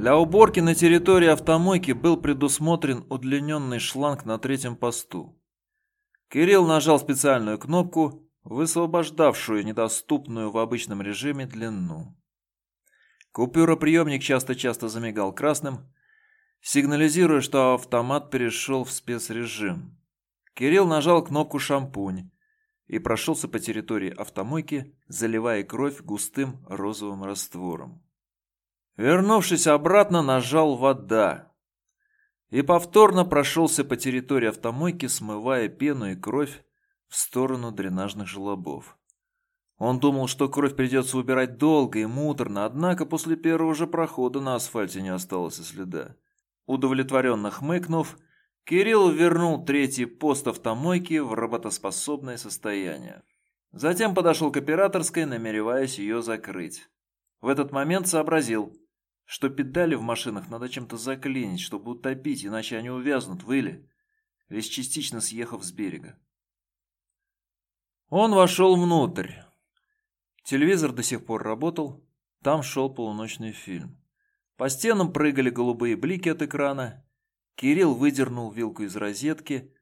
Для уборки на территории автомойки был предусмотрен удлиненный шланг на третьем посту. Кирилл нажал специальную кнопку, высвобождавшую недоступную в обычном режиме длину. Купюроприемник часто-часто замигал красным, сигнализируя, что автомат перешел в спецрежим. Кирилл нажал кнопку «Шампунь» и прошелся по территории автомойки, заливая кровь густым розовым раствором. Вернувшись обратно, нажал «Вода» и повторно прошелся по территории автомойки, смывая пену и кровь в сторону дренажных желобов. Он думал, что кровь придется убирать долго и муторно, однако после первого же прохода на асфальте не осталось и следа. Удовлетворенно хмыкнув, Кирилл вернул третий пост автомойки в работоспособное состояние. Затем подошел к операторской, намереваясь ее закрыть. В этот момент сообразил, что педали в машинах надо чем-то заклинить, чтобы утопить, иначе они увязнут в иле, лишь частично съехав с берега. Он вошел внутрь. Телевизор до сих пор работал, там шел полуночный фильм. По стенам прыгали голубые блики от экрана. Кирилл выдернул вилку из розетки.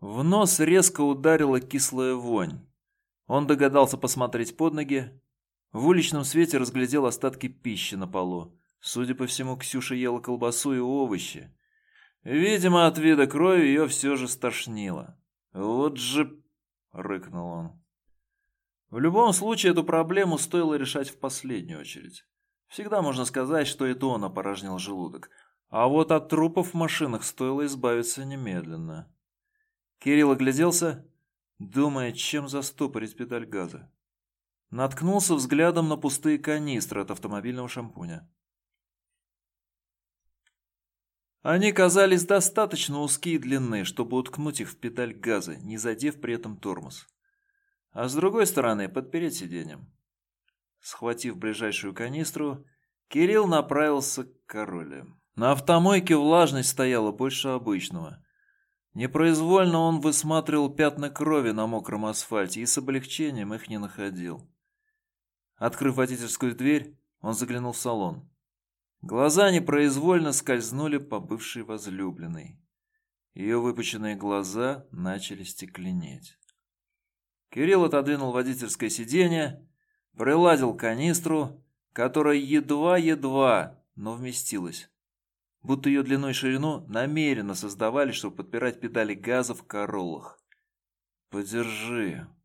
В нос резко ударила кислая вонь. Он догадался посмотреть под ноги. В уличном свете разглядел остатки пищи на полу. Судя по всему, Ксюша ела колбасу и овощи. Видимо, от вида крови ее все же стошнило. «Вот же...» — рыкнул он. В любом случае, эту проблему стоило решать в последнюю очередь. Всегда можно сказать, что это он опорожнил желудок. А вот от трупов в машинах стоило избавиться немедленно. Кирилл огляделся, думая, чем застопорить педаль газа. Наткнулся взглядом на пустые канистры от автомобильного шампуня. Они казались достаточно узкие и длинные, чтобы уткнуть их в педаль газа, не задев при этом тормоз а с другой стороны подпереть сиденьем. Схватив ближайшую канистру, Кирилл направился к короле. На автомойке влажность стояла больше обычного. Непроизвольно он высматривал пятна крови на мокром асфальте и с облегчением их не находил. Открыв водительскую дверь, он заглянул в салон. Глаза непроизвольно скользнули по бывшей возлюбленной. Ее выпученные глаза начали стекленеть. Кирилл отодвинул водительское сиденье, приладил канистру, которая едва-едва, но вместилась. Будто ее длину и ширину намеренно создавали, чтобы подпирать педали газа в короллах. «Подержи», —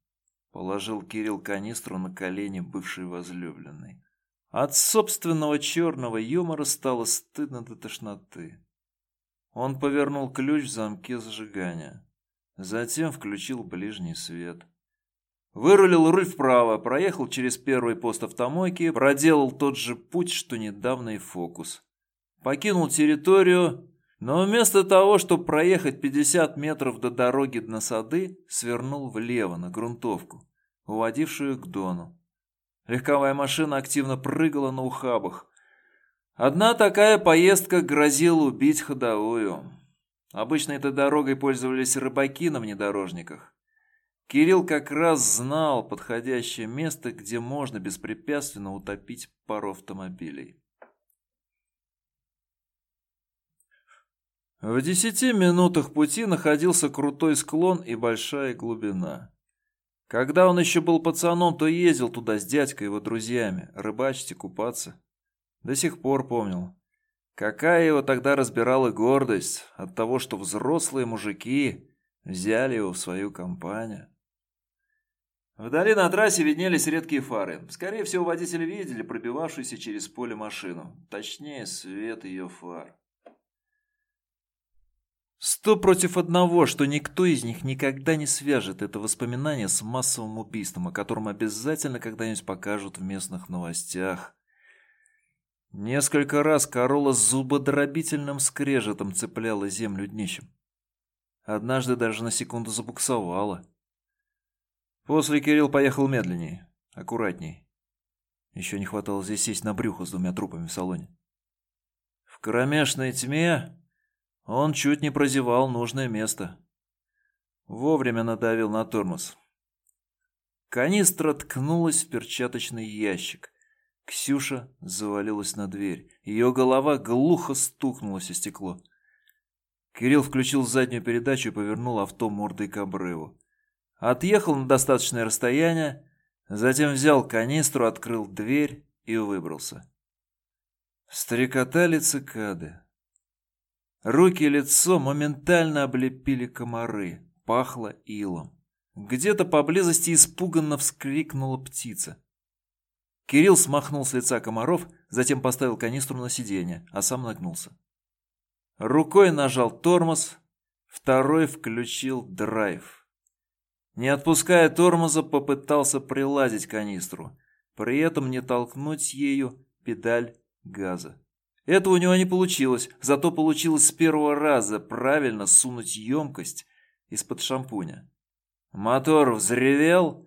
положил Кирилл канистру на колени бывшей возлюбленной. От собственного черного юмора стало стыдно до тошноты. Он повернул ключ в замке зажигания. Затем включил ближний свет. Вырулил руль вправо, проехал через первый пост автомойки, проделал тот же путь, что недавно и фокус. Покинул территорию, но вместо того, чтобы проехать 50 метров до дороги на сады, свернул влево на грунтовку, уводившую к Дону. Легковая машина активно прыгала на ухабах. Одна такая поездка грозила убить ходовую. Обычно этой дорогой пользовались рыбаки на внедорожниках. Кирилл как раз знал подходящее место, где можно беспрепятственно утопить пару автомобилей. В десяти минутах пути находился крутой склон и большая глубина. Когда он еще был пацаном, то ездил туда с дядькой и его друзьями, рыбачить и купаться. До сих пор помнил. Какая его тогда разбирала гордость от того, что взрослые мужики взяли его в свою компанию. Вдали на трассе виднелись редкие фары. Скорее всего, водители видели пробивавшуюся через поле машину. Точнее, свет ее фар. Сто против одного, что никто из них никогда не свяжет это воспоминание с массовым убийством, о котором обязательно когда-нибудь покажут в местных новостях. Несколько раз Корола с зубодробительным скрежетом цепляла землю днищем. Однажды даже на секунду забуксовала. После Кирилл поехал медленнее, аккуратней. Еще не хватало здесь сесть на брюхо с двумя трупами в салоне. В кромешной тьме он чуть не прозевал нужное место. Вовремя надавил на тормоз. Канистра ткнулась в перчаточный ящик. Ксюша завалилась на дверь. Ее голова глухо стукнулась о стекло. Кирилл включил заднюю передачу и повернул авто мордой к обрыву. Отъехал на достаточное расстояние, затем взял канистру, открыл дверь и выбрался. Стрекотали цикады. Руки и лицо моментально облепили комары, пахло илом. Где-то поблизости испуганно вскрикнула птица. Кирилл смахнул с лица комаров, затем поставил канистру на сиденье, а сам нагнулся. Рукой нажал тормоз, второй включил драйв. Не отпуская тормоза, попытался приладить канистру, при этом не толкнуть ею педаль газа. Это у него не получилось, зато получилось с первого раза правильно сунуть емкость из-под шампуня. Мотор взревел,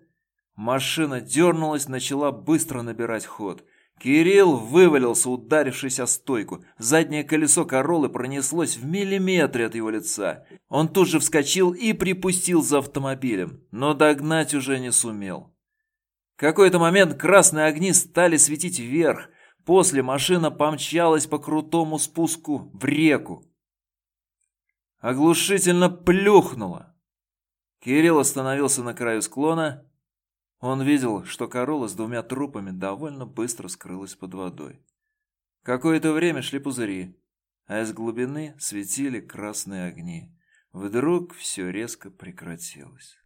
машина дернулась, начала быстро набирать ход. Кирилл вывалился, ударившись о стойку. Заднее колесо Короллы пронеслось в миллиметре от его лица. Он тут же вскочил и припустил за автомобилем, но догнать уже не сумел. В какой-то момент красные огни стали светить вверх. После машина помчалась по крутому спуску в реку. Оглушительно плюхнула. Кирилл остановился на краю склона, он видел, что королла с двумя трупами довольно быстро скрылась под водой. Какое-то время шли пузыри, а из глубины светили красные огни. Вдруг все резко прекратилось.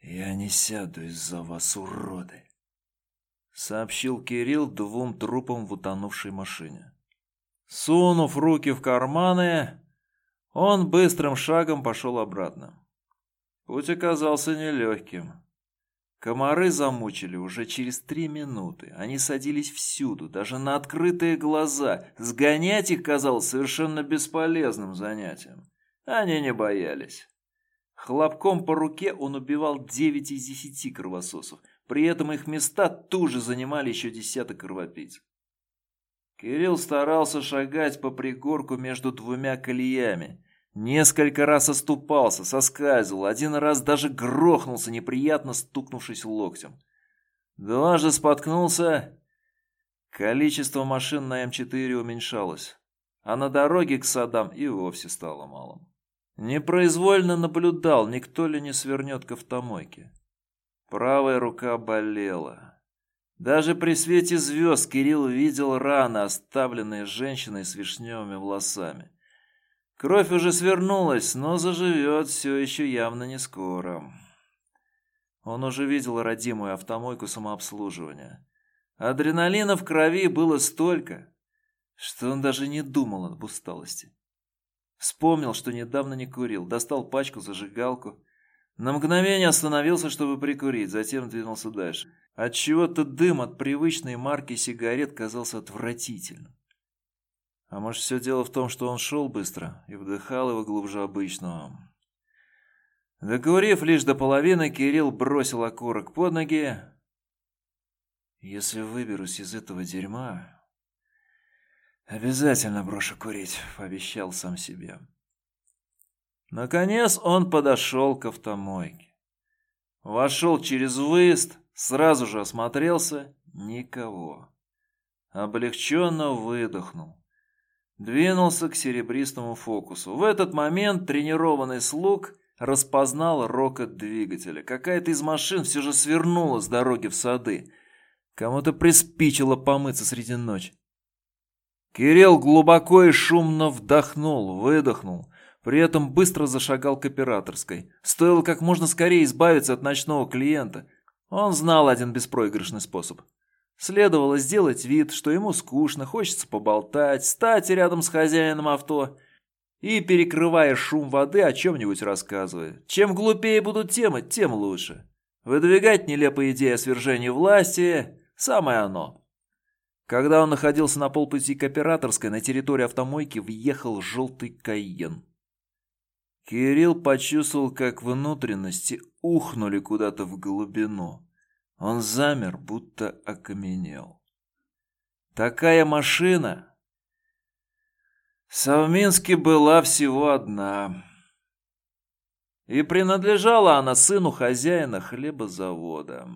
«Я не сяду из-за вас, уроды!» — сообщил Кирилл двум трупам в утонувшей машине. Сунув руки в карманы, он быстрым шагом пошел обратно. Путь оказался нелегким. Комары замучили уже через три минуты. Они садились всюду, даже на открытые глаза. Сгонять их казалось совершенно бесполезным занятием. Они не боялись. Хлопком по руке он убивал девять из десяти кровососов. При этом их места тут же занимали еще десяток кровопийц. Кирилл старался шагать по пригорку между двумя колеями. Несколько раз оступался, соскальзывал, один раз даже грохнулся, неприятно стукнувшись локтем. Дважды споткнулся. Количество машин на М4 уменьшалось, а на дороге к садам и вовсе стало малым. Непроизвольно наблюдал, никто ли не свернет к автомойке. Правая рука болела. Даже при свете звезд Кирилл видел раны, оставленные женщиной с вишневыми волосами. Кровь уже свернулась, но заживет все еще явно не скоро. Он уже видел родимую автомойку самообслуживания. Адреналина в крови было столько, что он даже не думал об усталости. Вспомнил, что недавно не курил, достал пачку, зажигалку. На мгновение остановился, чтобы прикурить, затем двинулся дальше. Отчего-то дым от привычной марки сигарет казался отвратительным. А может, все дело в том, что он шел быстро и вдыхал его глубже обычного. Докурив лишь до половины, Кирилл бросил окурок под ноги. «Если выберусь из этого дерьма, обязательно брошу курить», — пообещал сам себе. Наконец он подошел к автомойке. Вошел через выезд, сразу же осмотрелся — никого. Облегченно выдохнул двинулся к серебристому фокусу. В этот момент тренированный слуг распознал рокот двигателя. Какая-то из машин все же свернула с дороги в сады. Кому-то приспичило помыться среди ночи. Кирилл глубоко и шумно вдохнул, выдохнул. При этом быстро зашагал к операторской. Стоило как можно скорее избавиться от ночного клиента. Он знал один беспроигрышный способ. Следовало сделать вид, что ему скучно, хочется поболтать, стать рядом с хозяином авто и, перекрывая шум воды, о чем-нибудь рассказывая. Чем глупее будут темы, тем лучше. Выдвигать нелепые идеи о свержении власти – самое оно. Когда он находился на полпути к операторской, на территорию автомойки въехал желтый Кайен. Кирилл почувствовал, как внутренности ухнули куда-то в глубину. Он замер, будто окаменел. Такая машина Совминске была всего одна. И принадлежала она сыну хозяина хлебозавода.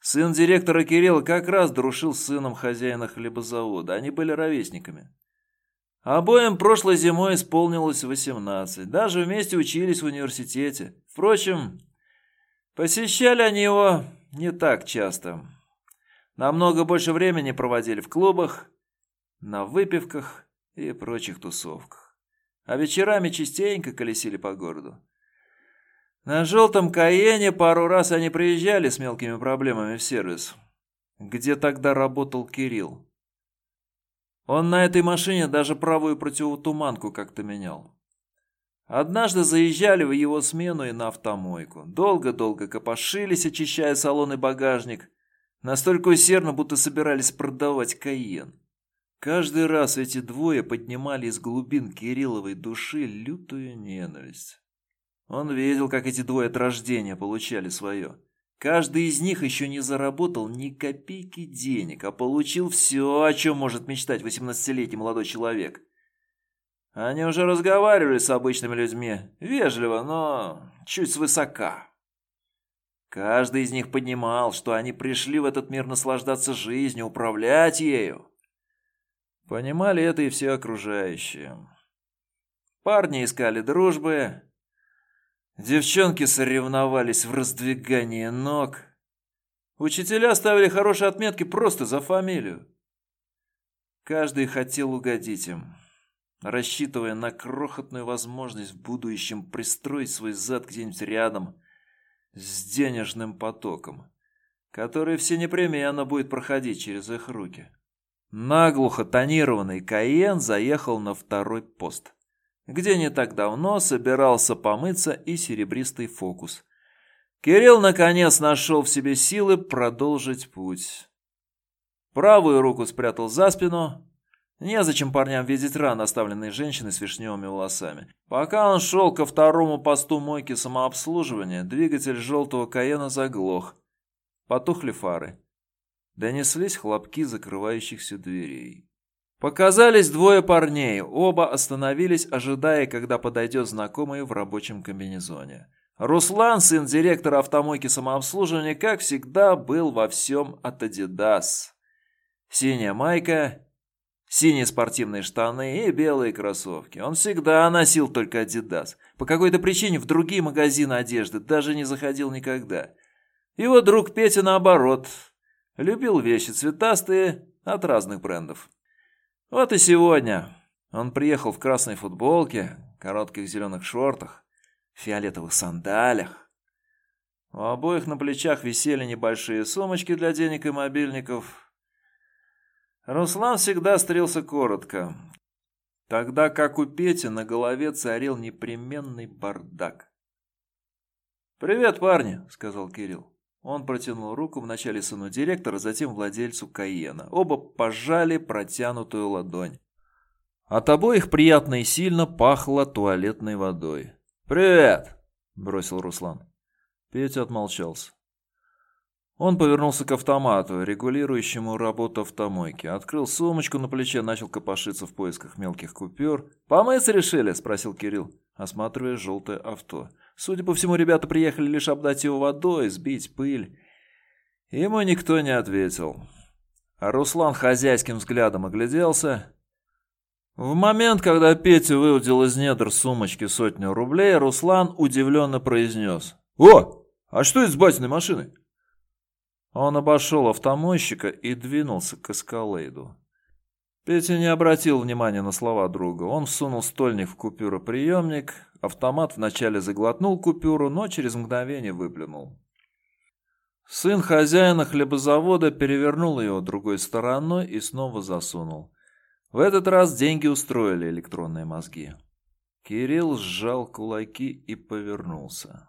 Сын директора Кирилла как раз дружил с сыном хозяина хлебозавода. Они были ровесниками. Обоим прошлой зимой исполнилось 18. Даже вместе учились в университете. Впрочем, посещали они его не так часто. Намного больше времени проводили в клубах, на выпивках и прочих тусовках. А вечерами частенько колесили по городу. На желтом Каене пару раз они приезжали с мелкими проблемами в сервис, где тогда работал Кирилл. Он на этой машине даже правую противотуманку как-то менял. Однажды заезжали в его смену и на автомойку. Долго-долго копошились, очищая салон и багажник. Настолько усердно, будто собирались продавать Каен. Каждый раз эти двое поднимали из глубин Кирилловой души лютую ненависть. Он видел, как эти двое от рождения получали свое. Каждый из них еще не заработал ни копейки денег, а получил все, о чем может мечтать 18-летний молодой человек. Они уже разговаривали с обычными людьми, вежливо, но чуть свысока. Каждый из них понимал, что они пришли в этот мир наслаждаться жизнью, управлять ею. Понимали это и все окружающие. Парни искали дружбы, девчонки соревновались в раздвигании ног. Учителя ставили хорошие отметки просто за фамилию. Каждый хотел угодить им, рассчитывая на крохотную возможность в будущем пристроить свой зад где-нибудь рядом с денежным потоком, который все непременно будет проходить через их руки. Наглухо тонированный Каен заехал на второй пост, где не так давно собирался помыться и серебристый фокус. Кирилл наконец нашел в себе силы продолжить путь. Правую руку спрятал за спину. Незачем парням видеть раны, оставленные женщиной с вишневыми волосами. Пока он шел ко второму посту мойки самообслуживания, двигатель желтого Каена заглох. Потухли фары. Донеслись хлопки закрывающихся дверей. Показались двое парней, оба остановились, ожидая, когда подойдет знакомый в рабочем комбинезоне. Руслан, сын директора автомойки самообслуживания, как всегда, был во всем от Адидас. Синяя майка, синие спортивные штаны и белые кроссовки. Он всегда носил только Адидас. По какой-то причине в другие магазины одежды даже не заходил никогда. Его друг Петя, наоборот, Любил вещи цветастые от разных брендов. Вот и сегодня он приехал в красной футболке, коротких зеленых шортах, фиолетовых сандалях. У обоих на плечах висели небольшие сумочки для денег и мобильников. Руслан всегда стрелся коротко, тогда как у Пети на голове царил непременный бардак. «Привет, парни», — сказал Кирилл. Он протянул руку вначале сыну директора, затем владельцу Каена. Оба пожали протянутую ладонь. От обоих приятно и сильно пахло туалетной водой. «Привет!» – бросил Руслан. Петя отмолчался. Он повернулся к автомату, регулирующему работу автомойки. Открыл сумочку на плече, начал копошиться в поисках мелких купюр. «Помыться решили?» – спросил Кирилл, осматривая желтое авто. Судя по всему, ребята приехали лишь обдать его водой, сбить пыль. Ему никто не ответил. А Руслан хозяйским взглядом огляделся. В момент, когда Петя выудил из недр сумочки сотню рублей, Руслан удивленно произнес. «О, а что это с батиной машиной?» Он обошел автомойщика и двинулся к эскалейду. Петя не обратил внимания на слова друга. Он всунул стольник в купюроприемник, автомат вначале заглотнул купюру, но через мгновение выплюнул. Сын хозяина хлебозавода перевернул ее другой стороной и снова засунул. В этот раз деньги устроили электронные мозги. Кирилл сжал кулаки и повернулся.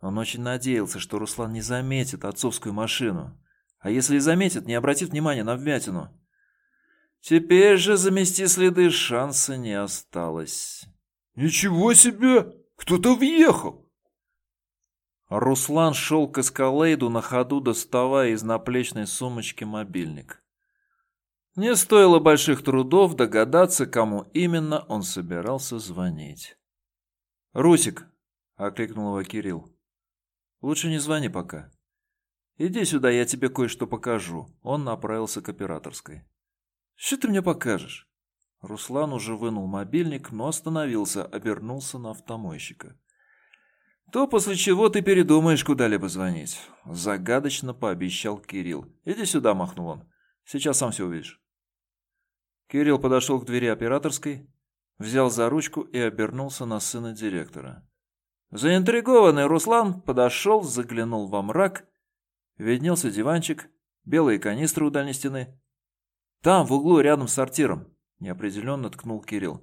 Он очень надеялся, что Руслан не заметит отцовскую машину. А если и заметит, не обратит внимания на вмятину. Теперь же замести следы шанса не осталось. «Ничего себе! Кто-то въехал!» Руслан шел к эскалейду на ходу, доставая из наплечной сумочки мобильник. Не стоило больших трудов догадаться, кому именно он собирался звонить. «Русик!» — окликнул его Кирилл. «Лучше не звони пока. Иди сюда, я тебе кое-что покажу. Он направился к операторской. Что ты мне покажешь? Руслан уже вынул мобильник, но остановился, обернулся на автомойщика. То, после чего ты передумаешь куда-либо звонить. Загадочно пообещал Кирилл. Иди сюда, махнул он. Сейчас сам все увидишь. Кирилл подошел к двери операторской, взял за ручку и обернулся на сына директора. Заинтригованный Руслан подошел, заглянул во мрак. Виднелся диванчик, белые канистры у дальней стены. Там, в углу, рядом с сортиром, неопределенно ткнул Кирилл.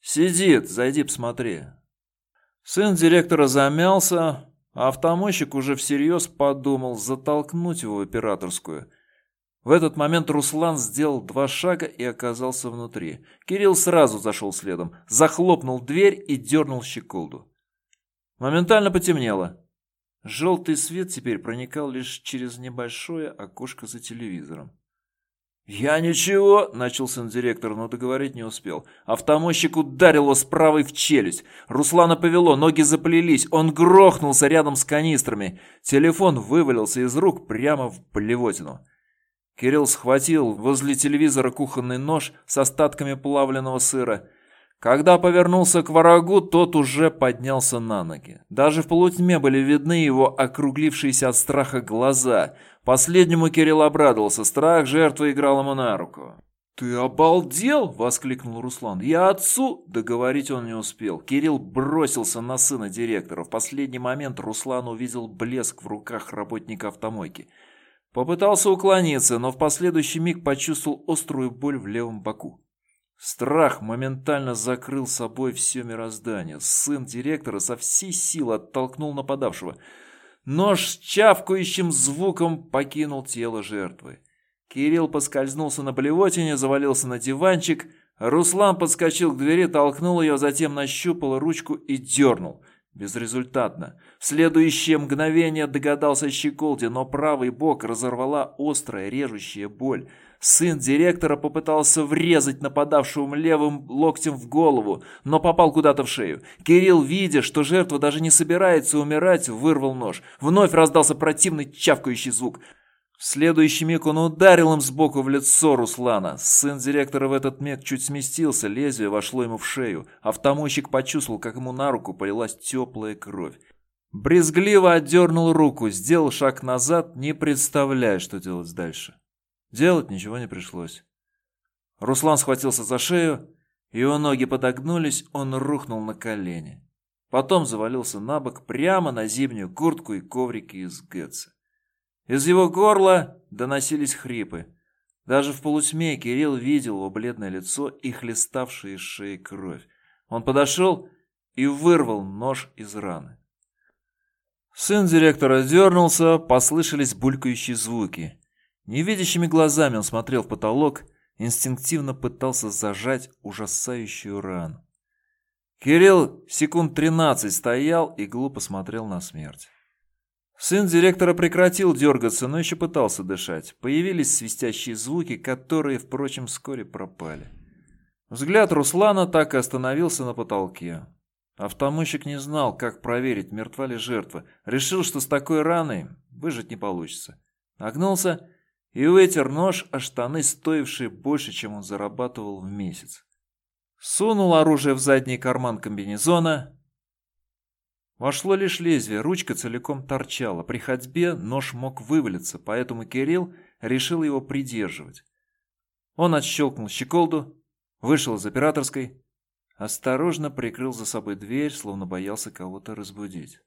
Сидит, зайди посмотри. Сын директора замялся, а автомойщик уже всерьез подумал затолкнуть его в операторскую. В этот момент Руслан сделал два шага и оказался внутри. Кирилл сразу зашел следом, захлопнул дверь и дернул щеколду. Моментально потемнело. Желтый свет теперь проникал лишь через небольшое окошко за телевизором. «Я ничего!» – начал сын директор, но договорить не успел. Автомойщик его с правой в челюсть. Руслана повело, ноги заплелись. Он грохнулся рядом с канистрами. Телефон вывалился из рук прямо в блевотину. Кирилл схватил возле телевизора кухонный нож с остатками плавленного сыра когда повернулся к врагу, тот уже поднялся на ноги. Даже в полутьме были видны его округлившиеся от страха глаза. Последнему Кирилл обрадовался, страх жертвы играл ему на руку. «Ты обалдел!» – воскликнул Руслан. «Я отцу!» – договорить он не успел. Кирилл бросился на сына директора. В последний момент Руслан увидел блеск в руках работника автомойки. Попытался уклониться, но в последующий миг почувствовал острую боль в левом боку. Страх моментально закрыл собой все мироздание. Сын директора со всей силы оттолкнул нападавшего. Нож с чавкающим звуком покинул тело жертвы. Кирилл поскользнулся на блевотине, завалился на диванчик. Руслан подскочил к двери, толкнул ее, затем нащупал ручку и дернул. Безрезультатно. В следующее мгновение догадался щеколде, но правый бок разорвала острая режущая боль. Сын директора попытался врезать нападавшему левым локтем в голову, но попал куда-то в шею. Кирилл, видя, что жертва даже не собирается умирать, вырвал нож. Вновь раздался противный чавкающий звук. В следующий миг он ударил им сбоку в лицо Руслана. Сын директора в этот миг чуть сместился, лезвие вошло ему в шею. Автомойщик почувствовал, как ему на руку полилась теплая кровь. Брезгливо отдернул руку, сделал шаг назад, не представляя, что делать дальше. Делать ничего не пришлось. Руслан схватился за шею, его ноги подогнулись, он рухнул на колени. Потом завалился на бок прямо на зимнюю куртку и коврики из Гэтса. Из его горла доносились хрипы. Даже в полутьме Кирилл видел его бледное лицо и хлеставшие из шеи кровь. Он подошел и вырвал нож из раны. Сын директора дернулся, послышались булькающие звуки. Невидящими глазами он смотрел в потолок, инстинктивно пытался зажать ужасающую рану. Кирилл секунд тринадцать стоял и глупо смотрел на смерть. Сын директора прекратил дергаться, но еще пытался дышать. Появились свистящие звуки, которые, впрочем, вскоре пропали. Взгляд Руслана так и остановился на потолке. Автомойщик не знал, как проверить, мертва ли жертва. Решил, что с такой раной выжить не получится. Нагнулся и вытер нож о штаны, стоившие больше, чем он зарабатывал в месяц. Сунул оружие в задний карман комбинезона. Вошло лишь лезвие, ручка целиком торчала. При ходьбе нож мог вывалиться, поэтому Кирилл решил его придерживать. Он отщелкнул щеколду, вышел из операторской, осторожно прикрыл за собой дверь, словно боялся кого-то разбудить.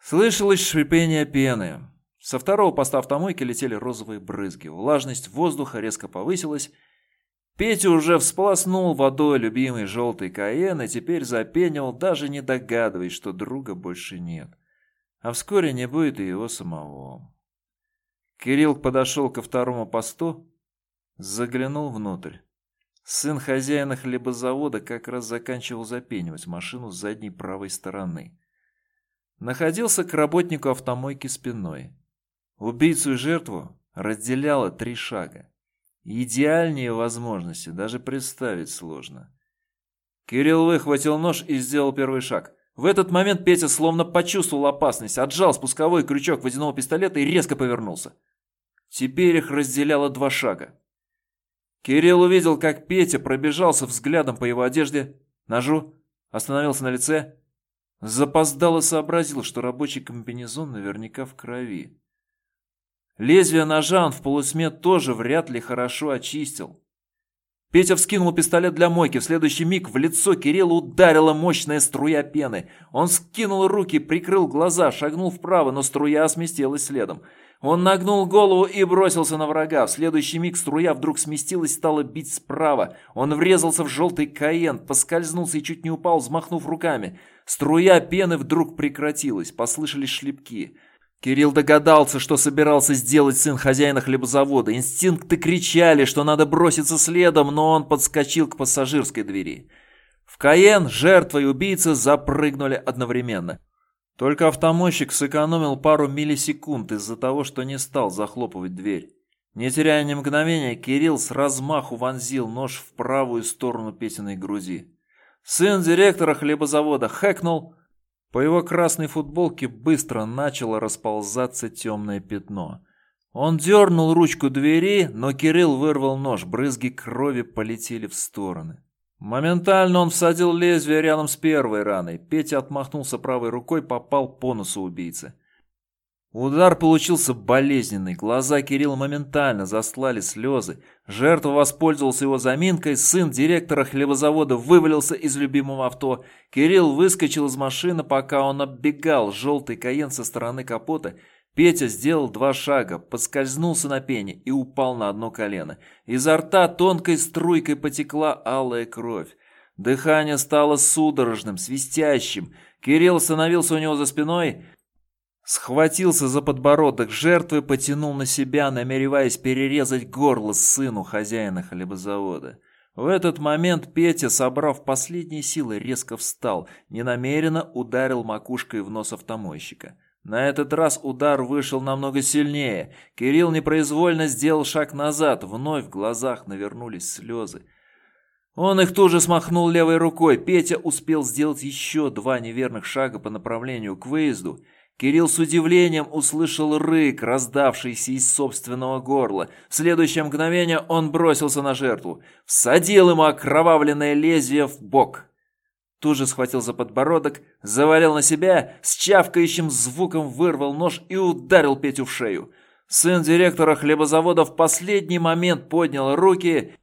Слышалось шипение пены. Со второго поста автомойки летели розовые брызги. Влажность воздуха резко повысилась. Петя уже всполоснул водой любимый желтый Каен и теперь запенил, даже не догадываясь, что друга больше нет. А вскоре не будет и его самого. Кирилл подошел ко второму посту, заглянул внутрь. Сын хозяина хлебозавода как раз заканчивал запенивать машину с задней правой стороны. Находился к работнику автомойки спиной. Убийцу и жертву разделяло три шага. Идеальнее возможности даже представить сложно. Кирилл выхватил нож и сделал первый шаг. В этот момент Петя словно почувствовал опасность, отжал спусковой крючок водяного пистолета и резко повернулся. Теперь их разделяло два шага. Кирилл увидел, как Петя пробежался взглядом по его одежде, ножу, остановился на лице, запоздало сообразил, что рабочий комбинезон наверняка в крови. Лезвие ножа он в полусме тоже вряд ли хорошо очистил. Петя вскинул пистолет для мойки. В следующий миг в лицо Кирилла ударила мощная струя пены. Он скинул руки, прикрыл глаза, шагнул вправо, но струя сместилась следом. Он нагнул голову и бросился на врага. В следующий миг струя вдруг сместилась, стала бить справа. Он врезался в желтый каен, поскользнулся и чуть не упал, взмахнув руками. Струя пены вдруг прекратилась, послышались шлепки. Кирилл догадался, что собирался сделать сын хозяина хлебозавода. Инстинкты кричали, что надо броситься следом, но он подскочил к пассажирской двери. В Каен жертва и убийца запрыгнули одновременно. Только автомойщик сэкономил пару миллисекунд из-за того, что не стал захлопывать дверь. Не теряя ни мгновения, Кирилл с размаху вонзил нож в правую сторону песенной грузи. Сын директора хлебозавода хэкнул, по его красной футболке быстро начало расползаться темное пятно. Он дернул ручку двери, но Кирилл вырвал нож, брызги крови полетели в стороны. Моментально он всадил лезвие рядом с первой раной. Петя отмахнулся правой рукой, попал по носу убийцы. Удар получился болезненный, глаза Кирилла моментально заслали слезы. Жертва воспользовался его заминкой, сын директора хлебозавода вывалился из любимого авто. Кирилл выскочил из машины, пока он оббегал желтый каен со стороны капота. Петя сделал два шага, поскользнулся на пене и упал на одно колено. Изо рта тонкой струйкой потекла алая кровь. Дыхание стало судорожным, свистящим. Кирилл остановился у него за спиной, Схватился за подбородок жертвы, потянул на себя, намереваясь перерезать горло сыну хозяина хлебозавода. В этот момент Петя, собрав последние силы, резко встал, ненамеренно ударил макушкой в нос автомойщика. На этот раз удар вышел намного сильнее. Кирилл непроизвольно сделал шаг назад, вновь в глазах навернулись слезы. Он их тут смахнул левой рукой. Петя успел сделать еще два неверных шага по направлению к выезду – Кирилл с удивлением услышал рык, раздавшийся из собственного горла. В следующее мгновение он бросился на жертву, всадил ему окровавленное лезвие в бок. Тут же схватил за подбородок, завалил на себя, с чавкающим звуком вырвал нож и ударил Петю в шею. Сын директора хлебозавода в последний момент поднял руки.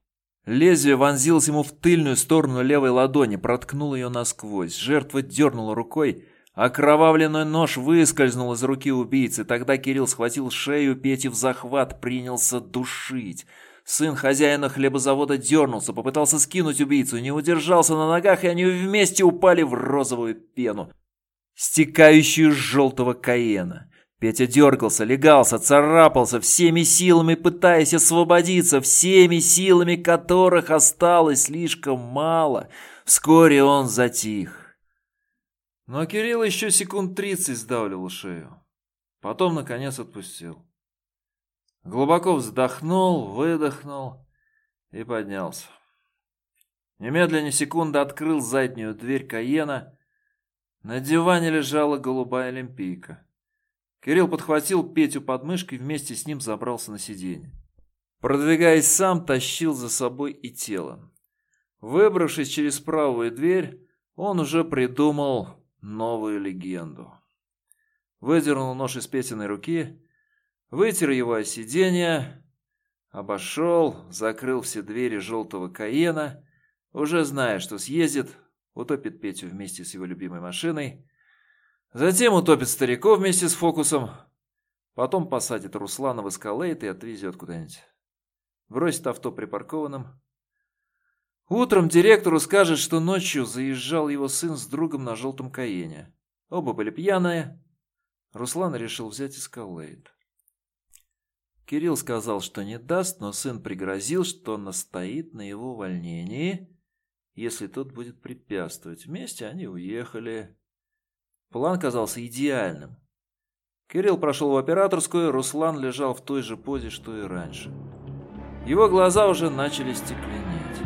Лезвие вонзилось ему в тыльную сторону левой ладони, проткнул ее насквозь. Жертва дернула рукой, Окровавленный нож выскользнул из руки убийцы. Тогда Кирилл схватил шею Пети в захват, принялся душить. Сын хозяина хлебозавода дернулся, попытался скинуть убийцу, не удержался на ногах, и они вместе упали в розовую пену, стекающую с желтого каена. Петя дергался, легался, царапался, всеми силами пытаясь освободиться, всеми силами которых осталось слишком мало. Вскоре он затих. Но Кирилл еще секунд тридцать сдавливал шею. Потом, наконец, отпустил. Глубоко вздохнул, выдохнул и поднялся. Немедленно секунды открыл заднюю дверь Каена. На диване лежала голубая олимпийка. Кирилл подхватил Петю под мышкой и вместе с ним забрался на сиденье. Продвигаясь сам, тащил за собой и тело. Выбравшись через правую дверь, он уже придумал новую легенду. Выдернул нож из Петиной руки, вытер его о сиденье, обошел, закрыл все двери желтого Каена, уже зная, что съездит, утопит Петю вместе с его любимой машиной, затем утопит стариков вместе с фокусом, потом посадит Руслана в эскалейт и отвезет куда-нибудь. Бросит авто припаркованным, Утром директору скажет, что ночью заезжал его сын с другом на желтом Каене. Оба были пьяные. Руслан решил взять эскалейт. Кирилл сказал, что не даст, но сын пригрозил, что настоит на его увольнении, если тот будет препятствовать. Вместе они уехали. План казался идеальным. Кирилл прошел в операторскую, Руслан лежал в той же позе, что и раньше. Его глаза уже начали стекленеть.